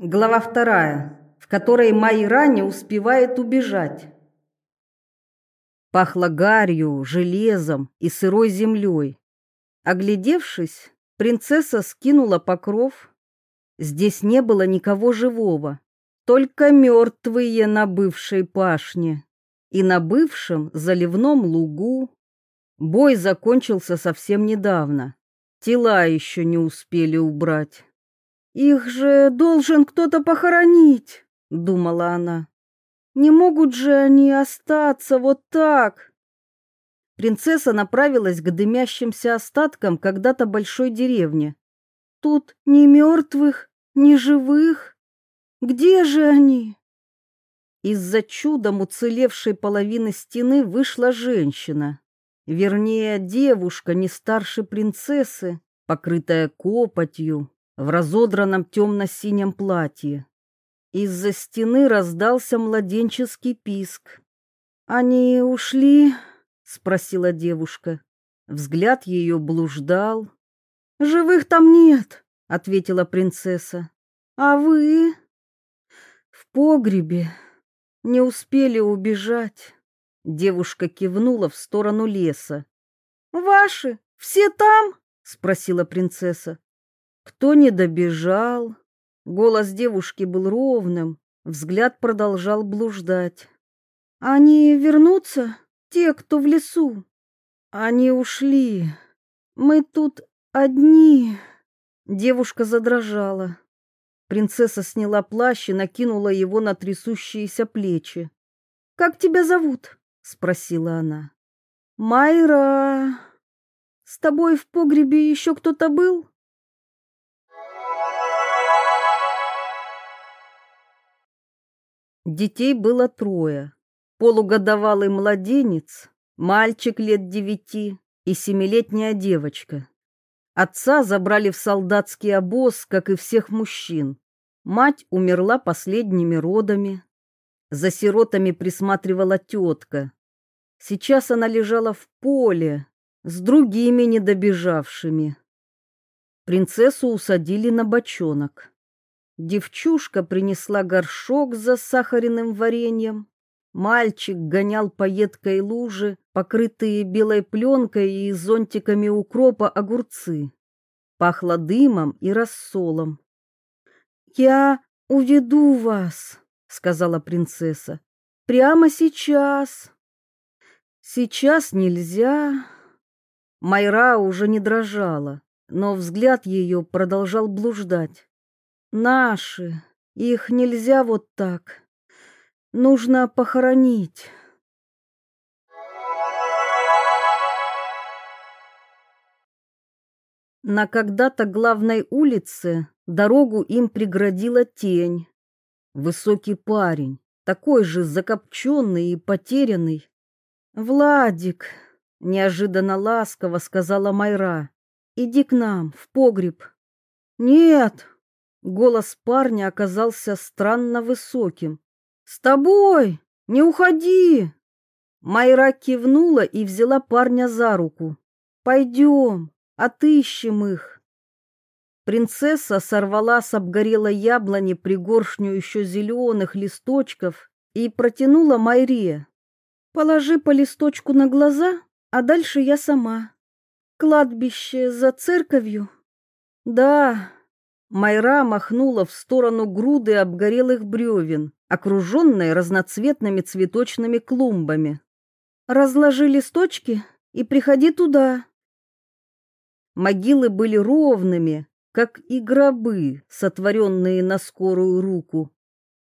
Глава вторая, в которой Майра не успевает убежать. Пахло гарью, железом и сырой землей. Оглядевшись, принцесса скинула покров. Здесь не было никого живого, только мертвые на бывшей пашне и на бывшем заливном лугу. Бой закончился совсем недавно. Тела еще не успели убрать. «Их же должен кто-то похоронить», — думала она. «Не могут же они остаться вот так». Принцесса направилась к дымящимся остаткам когда-то большой деревни. «Тут ни мертвых, ни живых. Где же они?» Из-за чудом уцелевшей половины стены вышла женщина. Вернее, девушка не старше принцессы, покрытая копотью, в разодранном темно-синем платье. Из-за стены раздался младенческий писк. «Они ушли?» — спросила девушка. Взгляд ее блуждал. «Живых там нет», — ответила принцесса. «А вы?» «В погребе. Не успели убежать». Девушка кивнула в сторону леса. «Ваши? Все там?» — спросила принцесса. Кто не добежал? Голос девушки был ровным, взгляд продолжал блуждать. Они вернутся, те, кто в лесу. Они ушли. Мы тут одни. Девушка задрожала. Принцесса сняла плащ и накинула его на трясущиеся плечи. Как тебя зовут? спросила она. Майра. С тобой в погребе еще кто-то был? Детей было трое. Полугодовалый младенец, мальчик лет девяти и семилетняя девочка. Отца забрали в солдатский обоз, как и всех мужчин. Мать умерла последними родами. За сиротами присматривала тетка. Сейчас она лежала в поле с другими недобежавшими. Принцессу усадили на бочонок. Девчушка принесла горшок с засахаренным вареньем. Мальчик гонял по едкой луже, покрытые белой пленкой и зонтиками укропа огурцы. Пахло дымом и рассолом. «Я уведу вас», — сказала принцесса. «Прямо сейчас». «Сейчас нельзя». Майра уже не дрожала, но взгляд ее продолжал блуждать. Наши. Их нельзя вот так. Нужно похоронить. На когда-то главной улице дорогу им преградила тень. Высокий парень, такой же закопченный и потерянный. «Владик», — неожиданно ласково сказала Майра, — «иди к нам, в погреб». «Нет», Голос парня оказался странно высоким. «С тобой! Не уходи!» Майра кивнула и взяла парня за руку. «Пойдем, отыщем их!» Принцесса сорвала с обгорелой яблони пригоршню еще зеленых листочков и протянула Майре. «Положи по листочку на глаза, а дальше я сама. Кладбище за церковью?» «Да, Майра махнула в сторону груды обгорелых бревен, окруженной разноцветными цветочными клумбами. «Разложи листочки и приходи туда». Могилы были ровными, как и гробы, сотворенные на скорую руку.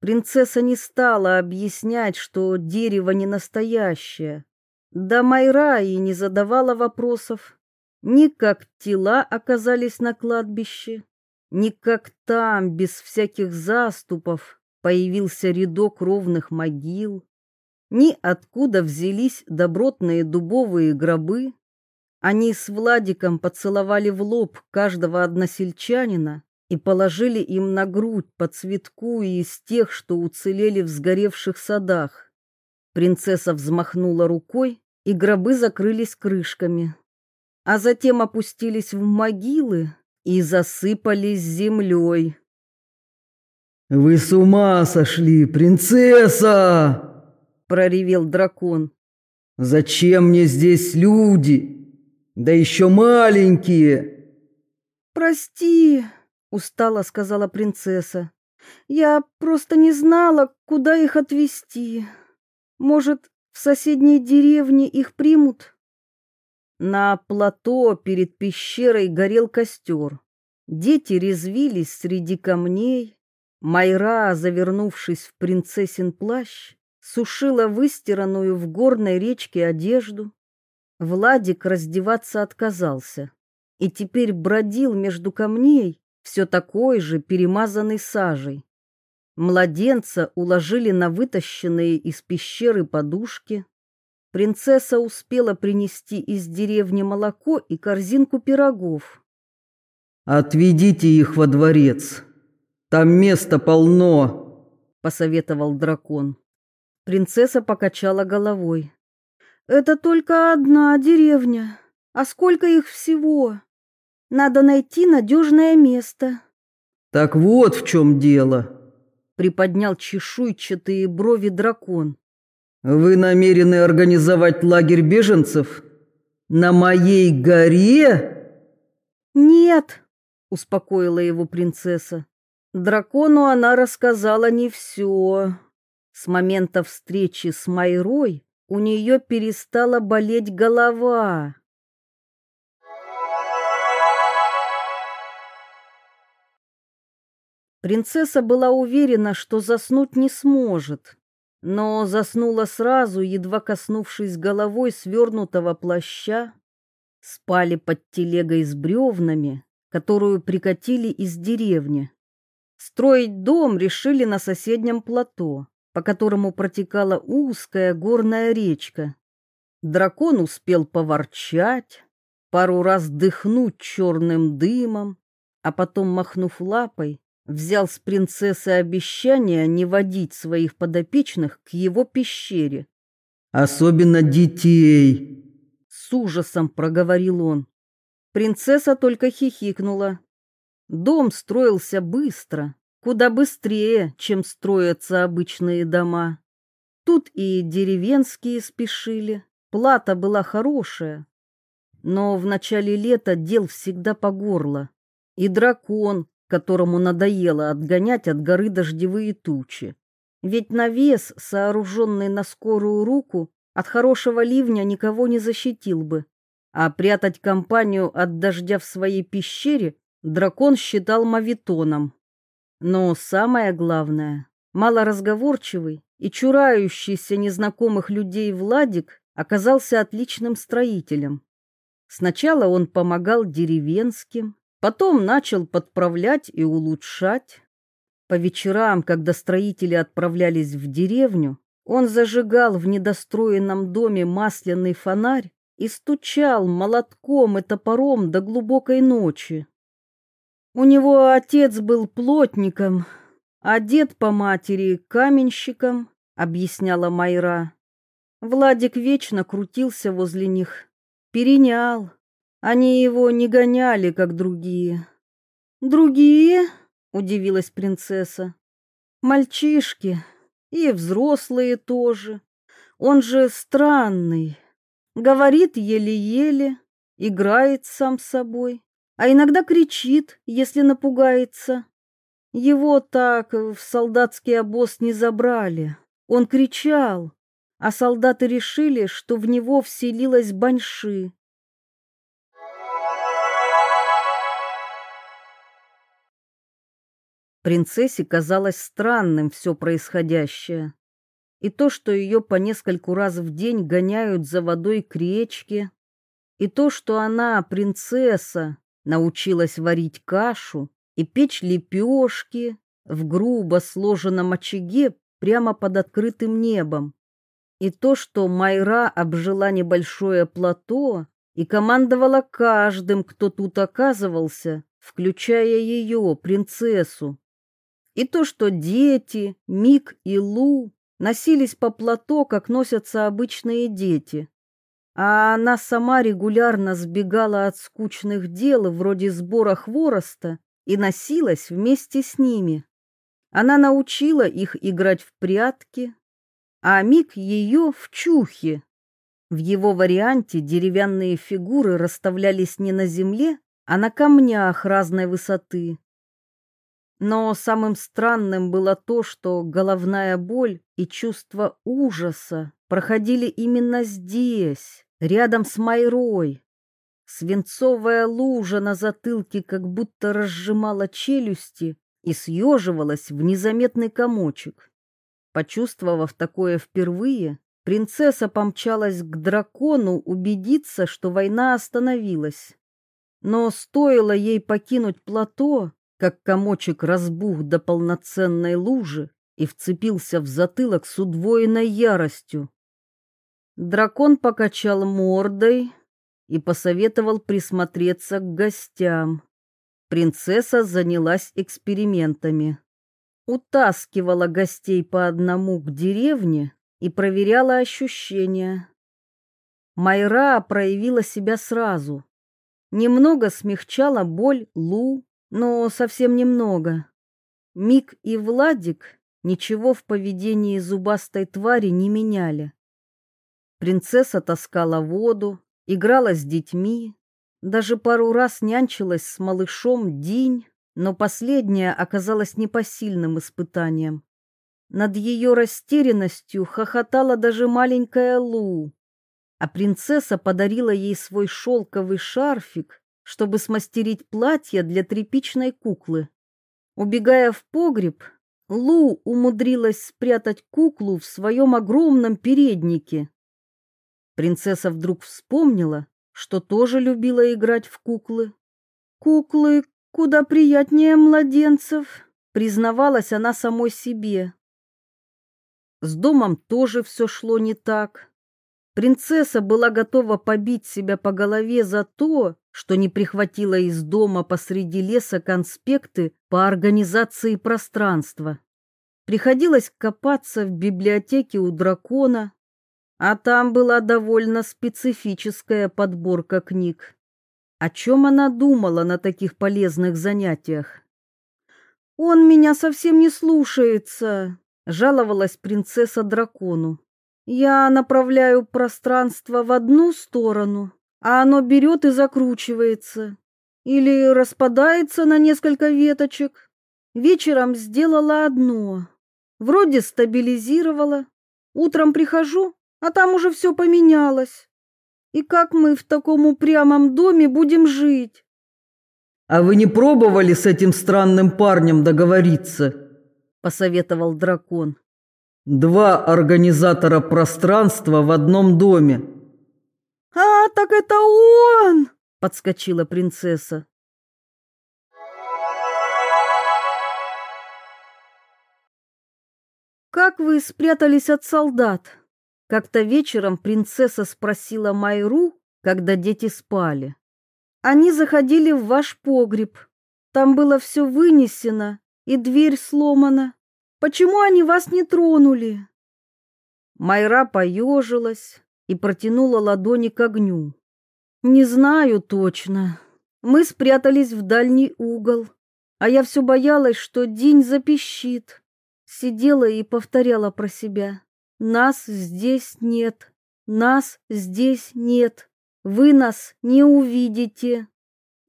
Принцесса не стала объяснять, что дерево не настоящее. Да Майра и не задавала вопросов. Ни как тела оказались на кладбище, не как там, без всяких заступов, появился рядок ровных могил, ни откуда взялись добротные дубовые гробы. Они с Владиком поцеловали в лоб каждого односельчанина и положили им на грудь по цветку из тех, что уцелели в сгоревших садах. Принцесса взмахнула рукой, и гробы закрылись крышками, а затем опустились в могилы, и засыпались землей. «Вы с ума сошли, принцесса!» — проревел дракон. «Зачем мне здесь люди? Да еще маленькие!» «Прости!» — устало сказала принцесса. «Я просто не знала, куда их отвезти. Может, в соседней деревне их примут?» На плато перед пещерой горел костер. Дети резвились среди камней. Майра, завернувшись в принцессин плащ, сушила выстиранную в горной речке одежду. Владик раздеваться отказался и теперь бродил между камней, все такой же, перемазанный сажей. Младенца уложили на вытащенные из пещеры подушки. Принцесса успела принести из деревни молоко и корзинку пирогов. «Отведите их во дворец. Там места полно», — посоветовал дракон. Принцесса покачала головой. «Это только одна деревня. А сколько их всего? Надо найти надежное место». «Так вот в чем дело», — приподнял чешуйчатые брови дракон. Вы намерены организовать лагерь беженцев на моей горе? Нет, успокоила его принцесса. Дракону она рассказала не все. С момента встречи с Майрой у нее перестала болеть голова. Принцесса была уверена, что заснуть не сможет, но заснула сразу, едва коснувшись головой свернутого плаща. Спали под телегой с бревнами, которую прикатили из деревни. Строить дом решили на соседнем плато, по которому протекала узкая горная речка. Дракон успел поворчать, пару раз дыхнуть черным дымом, а потом, махнув лапой, взял с принцессы обещание не водить своих подопечных к его пещере. «Особенно детей!» — с ужасом проговорил он. Принцесса только хихикнула. Дом строился быстро, куда быстрее, чем строятся обычные дома. Тут и деревенские спешили, плата была хорошая. Но в начале лета дел всегда по горло. И дракон, которому надоело отгонять от горы дождевые тучи. Ведь навес, сооруженный на скорую руку, от хорошего ливня никого не защитил бы. А прятать компанию от дождя в своей пещере дракон считал мавитоном. Но самое главное, малоразговорчивый и чурающийся незнакомых людей Владик оказался отличным строителем. Сначала он помогал деревенским, Потом начал подправлять и улучшать. По вечерам, когда строители отправлялись в деревню, он зажигал в недостроенном доме масляный фонарь и стучал молотком и топором до глубокой ночи. У него отец был плотником, а дед по матери каменщиком, объясняла Майра. Владик вечно крутился возле них, перенял, они его не гоняли, как другие. Другие? удивилась принцесса. Мальчишки и взрослые тоже. Он же странный. Говорит еле-еле, играет сам собой, а иногда кричит, если напугается. Его так в солдатский обоз не забрали. Он кричал, а солдаты решили, что в него вселилась баньши. Принцессе казалось странным все происходящее. И то, что ее по нескольку раз в день гоняют за водой к речке, и то, что она, принцесса, научилась варить кашу и печь лепешки в грубо сложенном очаге прямо под открытым небом, и то, что Майра обжила небольшое плато и командовала каждым, кто тут оказывался, включая ее, принцессу. И то, что дети, Мик и Лу носились по плато, как носятся обычные дети. А она сама регулярно сбегала от скучных дел вроде сбора хвороста и носилась вместе с ними. Она научила их играть в прятки, а Мик ее в чухи. В его варианте деревянные фигуры расставлялись не на земле, а на камнях разной высоты. Но самым странным было то, что головная боль и чувство ужаса проходили именно здесь, рядом с Майрой. Свинцовая лужа на затылке как будто разжимала челюсти и съеживалась в незаметный комочек. Почувствовав такое впервые, принцесса помчалась к дракону убедиться, что война остановилась. Но стоило ей покинуть плато, как комочек разбух до полноценной лужи и вцепился в затылок с удвоенной яростью. Дракон покачал мордой и посоветовал присмотреться к гостям. Принцесса занялась экспериментами. Утаскивала гостей по одному к деревне и проверяла ощущения. Майра проявила себя сразу. Немного смягчала боль Лу, но совсем немного. Мик и Владик ничего в поведении зубастой твари не меняли. Принцесса таскала воду, играла с детьми, даже пару раз нянчилась с малышом Динь, но последняя оказалась непосильным испытанием. Над ее растерянностью хохотала даже маленькая Лу, а принцесса подарила ей свой шелковый шарфик, чтобы смастерить платье для тряпичной куклы. Убегая в погреб, Лу умудрилась спрятать куклу в своем огромном переднике. Принцесса вдруг вспомнила, что тоже любила играть в куклы. Куклы куда приятнее младенцев, признавалась она самой себе. С домом тоже все шло не так. Принцесса была готова побить себя по голове за то, что не прихватила из дома посреди леса конспекты по организации пространства. Приходилось копаться в библиотеке у дракона, а там была довольно специфическая подборка книг. О чем она думала на таких полезных занятиях? «Он меня совсем не слушается», — жаловалась принцесса дракону. «Я направляю пространство в одну сторону, а оно берет и закручивается. Или распадается на несколько веточек. Вечером сделала одно. Вроде стабилизировала. Утром прихожу, а там уже все поменялось. И как мы в таком упрямом доме будем жить? А вы не пробовали с этим странным парнем договориться? Посоветовал дракон. Два организатора пространства в одном доме. А, так это он! Подскочила принцесса. Как вы спрятались от солдат? Как-то вечером принцесса спросила Майру, когда дети спали. Они заходили в ваш погреб. Там было все вынесено, и дверь сломана. Почему они вас не тронули? Майра поежилась и протянула ладони к огню. Не знаю точно. Мы спрятались в дальний угол, а я все боялась, что день запищит. Сидела и повторяла про себя. Нас здесь нет. Нас здесь нет. Вы нас не увидите.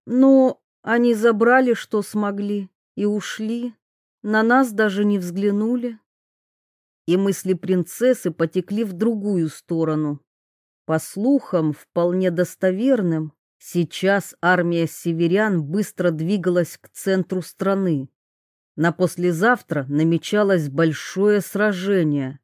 Но они забрали, что смогли, и ушли. На нас даже не взглянули. И мысли принцессы потекли в другую сторону. По слухам, вполне достоверным, сейчас армия северян быстро двигалась к центру страны. На послезавтра намечалось большое сражение,